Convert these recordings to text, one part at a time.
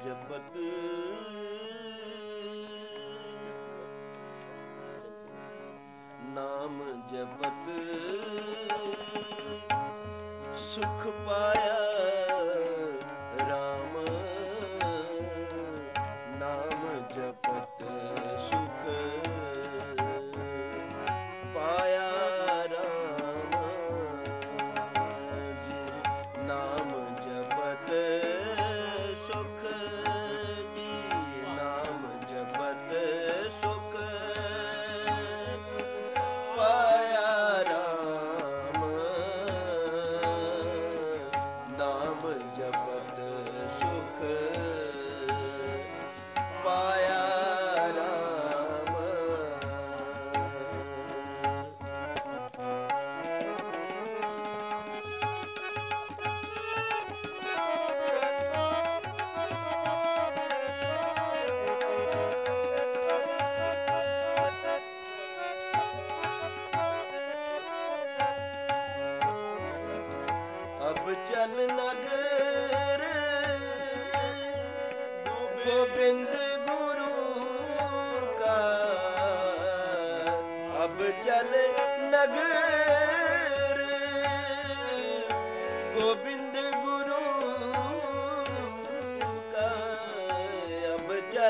ਜਬਤ ਨਾਮ ਜਬਤ ਸੁਖ ਪਾਇਆ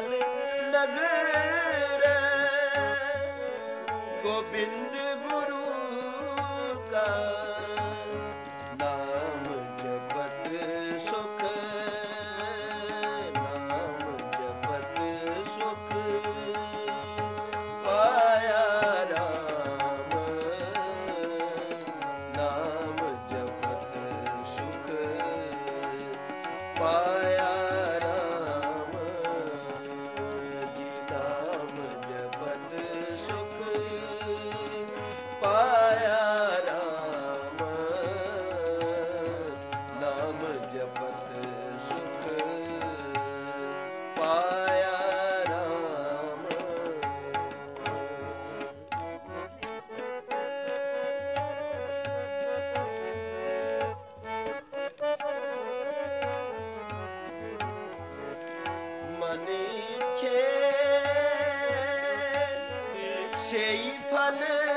ਨਗਰ ਗੋਬਿੰਦ şeytanı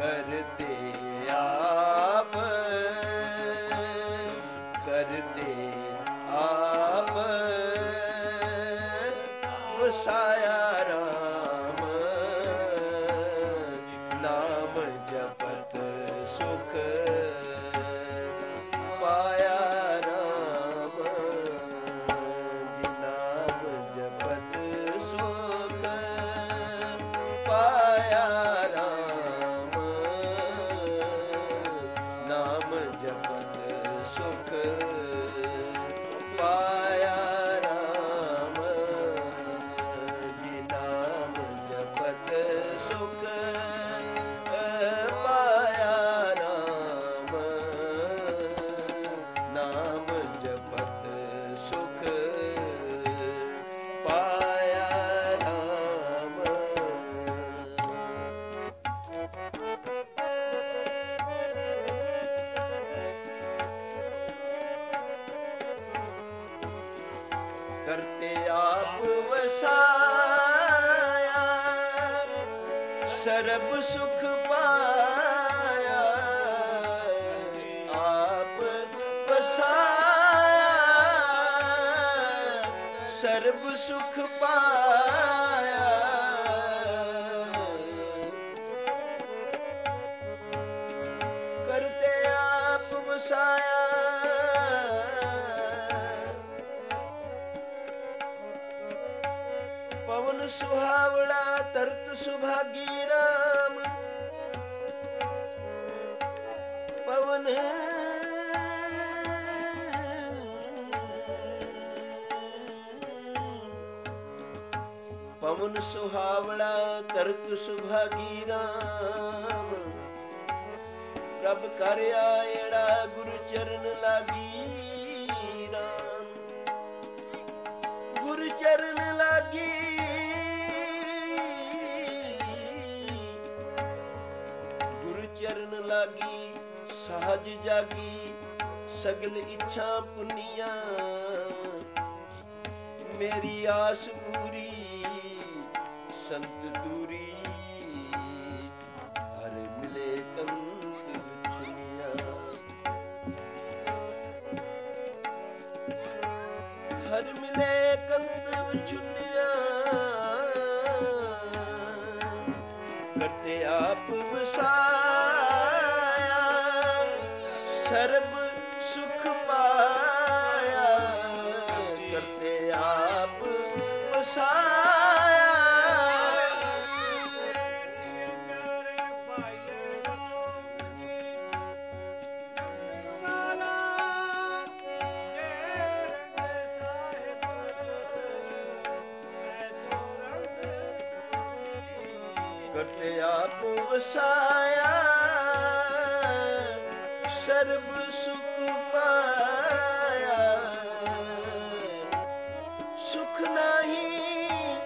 करते ਸੁਖ ਪਾਇਆ ਆਪ ਪਸਾਇਆ ਸਰਬ ਆਪ ਪਵਨ ਸੁਹਾਵੜਾ ਤਰਤ ਸੁਭਾਗੀਰਾ। ਪਵਨ ਪਵਨ ਸੁਹਾਵੜਾ ਤਰਕ ਸੁਭਾਗੀ ਰਾਮ। ਰੱਬ ਕਰ ਆਇੜਾ ਗੁਰੂ ਚਰਨ ਲਾਗੀ ਰਾਮ। ਗੁਰੂ ਚਰਨ ਲਾਗੀ ਸਹਜ ਜਾਗੀ ਸਗਲ ਇੱਛਾ ਪੁੰਨੀਆਂ। ਮੇਰੀ ਆਸ ਪੂਰੀ ਸੰਤ ਵਸਾਇਆ ਸਰਬ ਸੁਖ ਪਾਇਆ। ਸੁਖ ਨਹੀਂ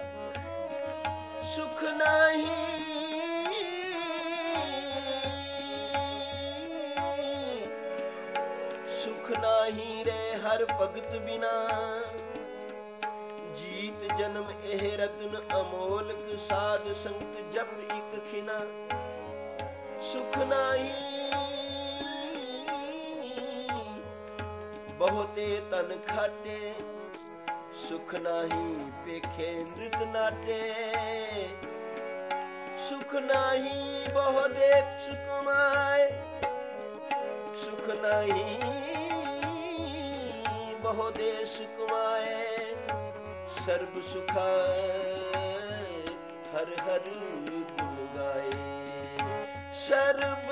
ਸੁਖ ਨਹੀਂ। ਸੁਖ ਨਹੀਂ ਰੇ ਹਰ ਭਗਤ ਬਿਨਾ। ਜਨਮ ਇਹ ਰਤਨ ਅਮੋਲਕ ਸਾਧ ਸੰਤ ਜਪ ਇਕ ਖਿਨਾ। ਸੁਖ ਨਹੀਂ। ਬਹੁਤੇ ਤਨ ਖਾਟੇ, ਸੁਖ ਨਹੀਂ ਪੇਖੇ ਨ੍ਰਿਤ ਨਾਟੇ। ਸੁਖ ਨਹੀਂ ਬਹੁ ਦੇਖ ਸੁਕਮਾਏ ਸੁਖ ਨਹੀਂ ਬਹੁ ਦੇ ਸੁਕਮਾਏ ਸਰਬ ਸੁਖਾ ਹਰ ਹਰ ਗੁਣ ਗਾਏ। ਸਰਬ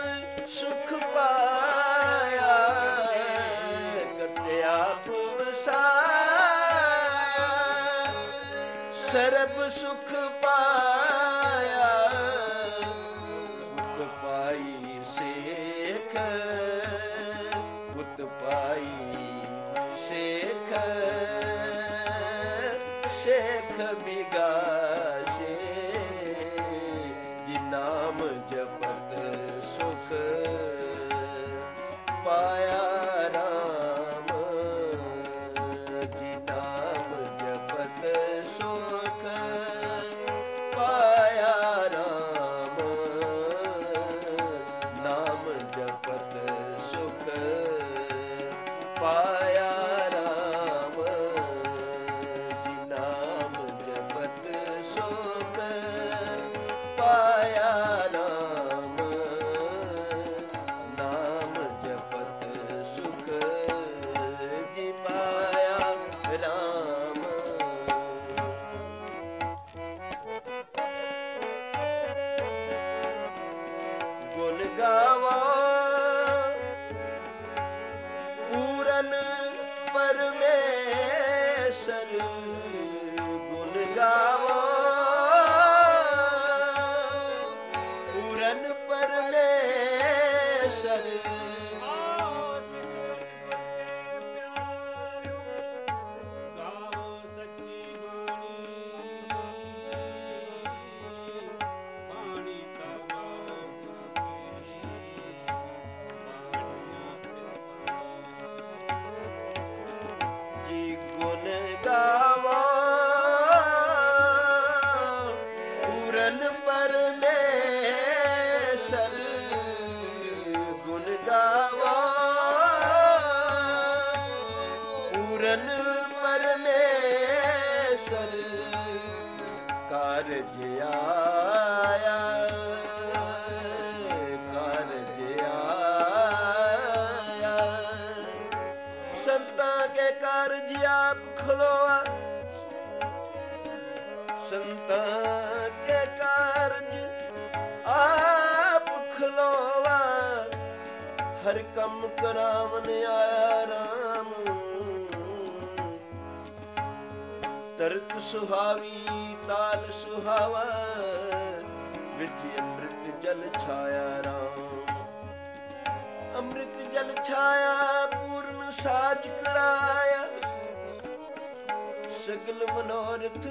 ਸੁਖ ਪਾਇਆ, ਕਰਤੇ ਆਪ ਸਰਬ ਸੁਖ ਪਾਇਆ ਬੁੱਧ ਪਾਈ ਸੇਖ। ਖਲੋਆ। ਸੰਤਾਂ ਕਾਰਜ ਆਪ ਖਲੋਆ। ਹਰ ਕੰਮ ਕਰਾਵਨ ਆਇਆ ਰਾਮ। ਤਰਤ ਸੁਹਾਵੀ, ਤਾਲ ਸੁਹਾਵਾ। ਵਿੱਚ ਅੰਮ੍ਰਿਤ ਜਲ ਛਾਇਆ ਰਾਮ। ਅੰਮ੍ਰਿਤ ਜਲ ਛਾਇਆ, ਪੂਰਨ ਸਾਜ ਕਰਾਇਆ। ਸਗਲ ਮਨੋਰਥ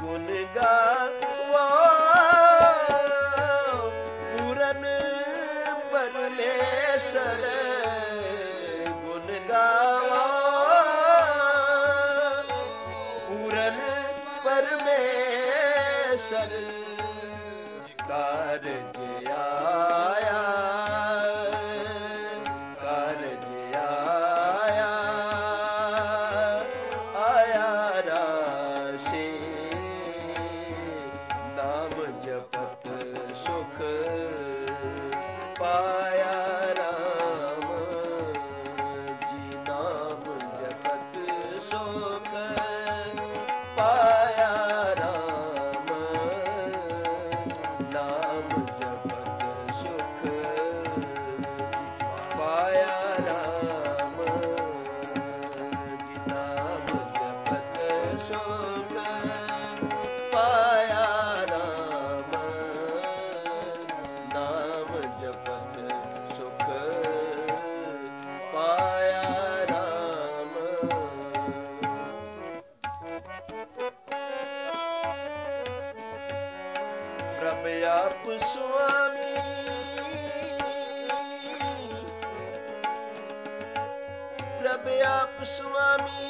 ਗੁਣ ਗਾਵੋ ਪੂਰਨ ਪਰਮੇਸ਼ਰ। ਗੁਣ ਗਾਵੋ ਪੂਰਨ ਪਰਮੇਸ਼ਰ। ਕਾਰਜ ਪ੍ਰਭ ਆਪ ਸੁਆਮੀ ਪ੍ਰਭ ਆਪ ਸੁਆਮੀ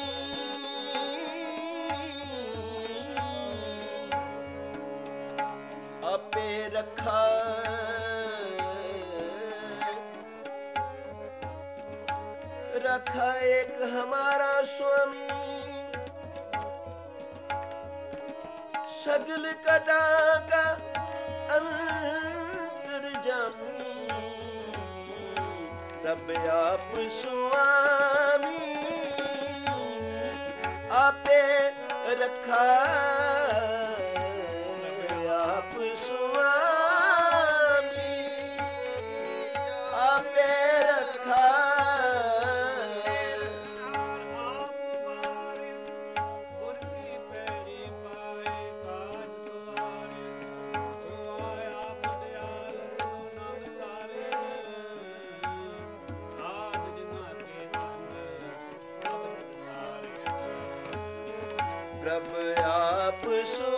ਆਪੇ ਰਖਾ रखा एक हमारा स्वामी सगल कटाका ਅੰਤਰਜਾਮੀ ਰੱਬ ਆਪ ਸੁਆਮੀ। ਆਪੇ ਰੱਖਾ। ਆਪ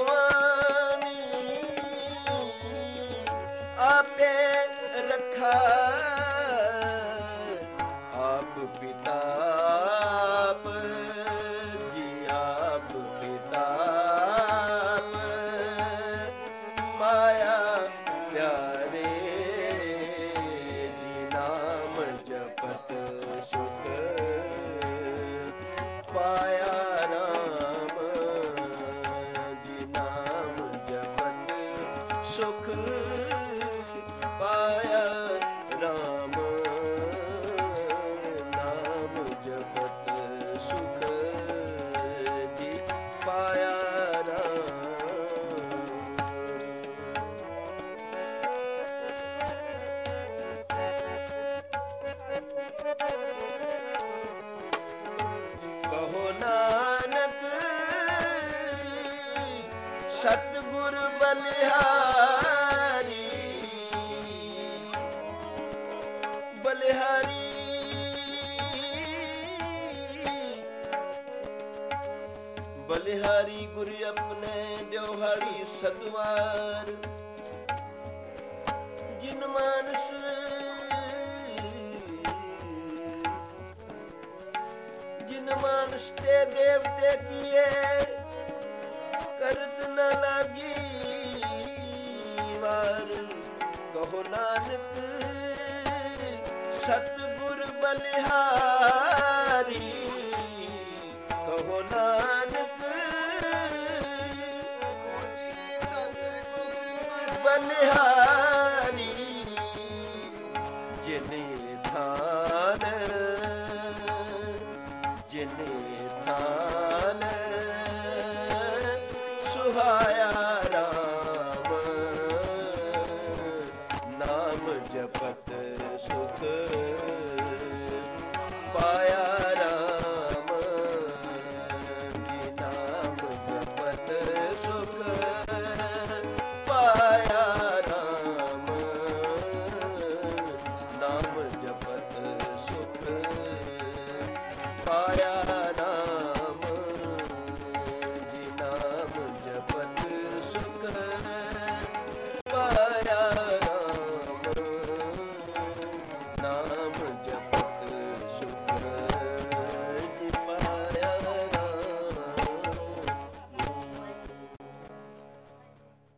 ਸਤਵਾਰ ਜਿਨ ਮਾਨਸ ਜਿਨ ਮਾਨਸ ਤੇ ਦੇਵਤੇ ਕੀਏ, ਕਰਤ ਨ ਲਾਗੀ ਵਾਰ। ਕਹੋ ਨਾਨਕ, ਸਤਿਗੁਰ ਬਲਿਹਾਰੀ। ਕਹੋ ਨਾਨਕ बलिहार